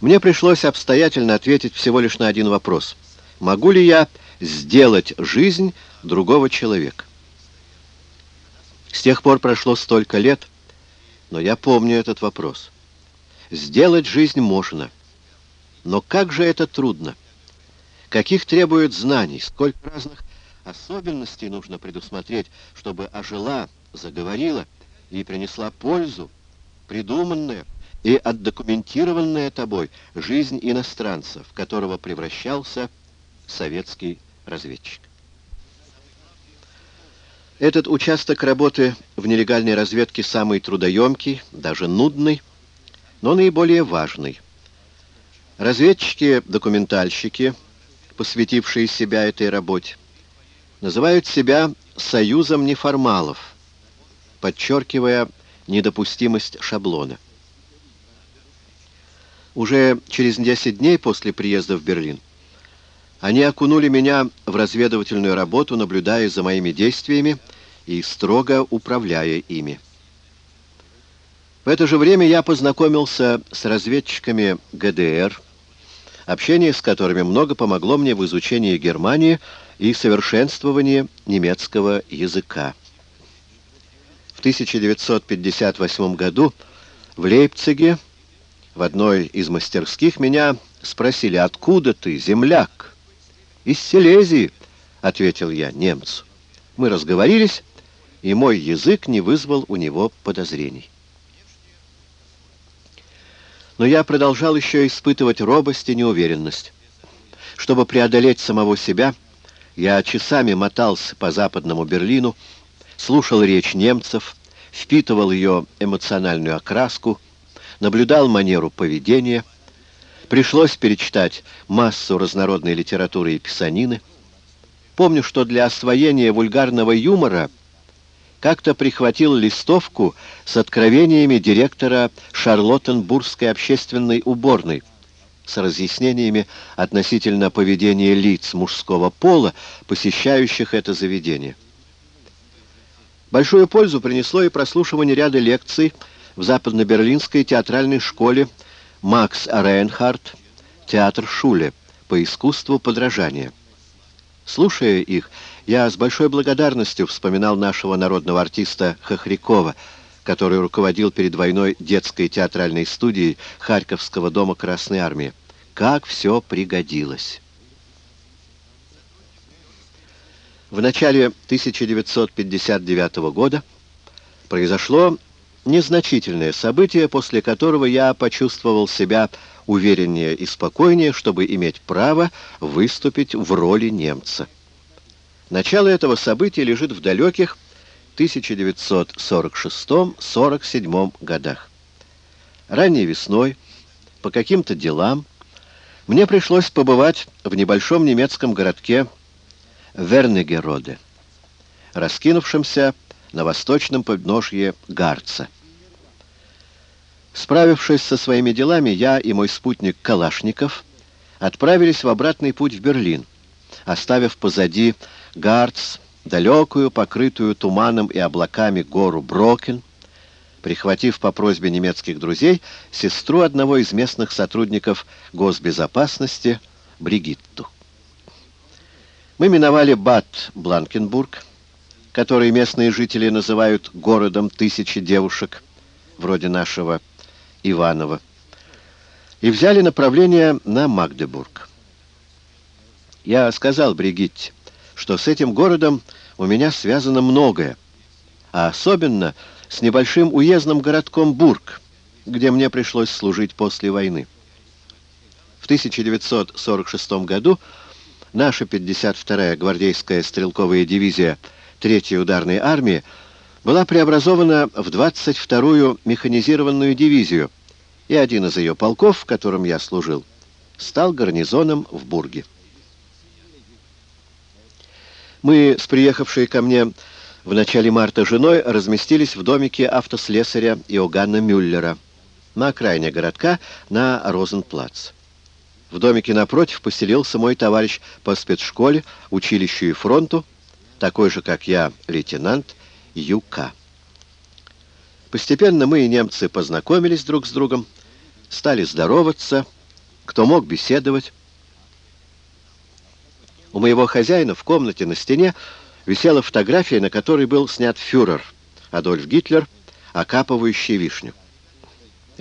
Мне пришлось обстоятельно ответить всего лишь на один вопрос. Могу ли я сделать жизнь другого человека? С тех пор прошло столько лет, но я помню этот вопрос. Сделать жизнь можно, но как же это трудно? Каких требует знаний, сколько разных особенностей нужно предусмотреть, чтобы ожила, заговорила и принесла пользу, придуманная и отдокументированная тобой жизнь иностранца, в которого превращался советский разведчик. Этот участок работы в нелегальной разведке самый трудоемкий, даже нудный, но наиболее важный. Разведчики-документальщики, посвятившие себя этой работе, называют себя «союзом неформалов», подчеркивая недопустимость шаблона. Уже через 10 дней после приезда в Берлин они окунули меня в разведывательную работу, наблюдая за моими действиями и строго управляя ими. В это же время я познакомился с разведчиками ГДР, общение с которыми много помогло мне в изучении Германии и совершенствовании немецкого языка. В 1958 году в Лейпциге в одной из мастерских меня спросили, откуда ты, земляк? «Из Силезии», — ответил я немцу. Мы разговорились, и мой язык не вызвал у него подозрений. Но я продолжал еще испытывать робость и неуверенность. Чтобы преодолеть самого себя, я часами мотался по западному Берлину, слушал речь немцев, впитывал ее эмоциональную окраску, наблюдал манеру поведения — Пришлось перечитать массу разнородной литературы и писанины. Помню, что для освоения вульгарного юмора как-то прихватил листовку с откровениями директора Шарлоттенбургской общественной уборной с разъяснениями относительно поведения лиц мужского пола, посещающих это заведение. Большую пользу принесло и прослушивание ряда лекций в Западно-Берлинской театральной школе Макс Рейнхард, театр Шуле, по искусству подражания. Слушая их, я с большой благодарностью вспоминал нашего народного артиста Хохрякова, который руководил перед войной детской театральной студией Харьковского дома Красной Армии. Как все пригодилось! В начале 1959 года произошло незначительное событие, после которого я почувствовал себя увереннее и спокойнее, чтобы иметь право выступить в роли немца. Начало этого события лежит в далеких 1946-47 годах. Ранней весной, по каким-то делам, мне пришлось побывать в небольшом немецком городке Вернегероде, раскинувшемся на восточном подножье Гарца. Справившись со своими делами, я и мой спутник Калашников отправились в обратный путь в Берлин, оставив позади Гарц, далекую, покрытую туманом и облаками гору Брокен, прихватив по просьбе немецких друзей сестру одного из местных сотрудников госбезопасности Бригитту. Мы миновали Бад Бланкенбург, который местные жители называют городом тысячи девушек, вроде нашего Иванова, и взяли направление на Магдебург. Я сказал Бригитте, что с этим городом у меня связано многое, а особенно с небольшим уездным городком Бург, где мне пришлось служить после войны. В 1946 году наша 52-я гвардейская стрелковая дивизия – Третьей ударной армии была преобразована в 22-ю механизированную дивизию, и один из ее полков, в котором я служил, стал гарнизоном в Бурге. Мы с приехавшей ко мне в начале марта женой разместились в домике автослесаря Иоганна Мюллера на окраине городка на Розенплац. В домике напротив поселился мой товарищ по спецшколе, училищу и фронту, такой же, как я, лейтенант Юка. Постепенно мы и немцы познакомились друг с другом, стали здороваться, кто мог беседовать. У моего хозяина в комнате на стене висела фотография, на которой был снят фюрер Адольф Гитлер, окапывающий вишню.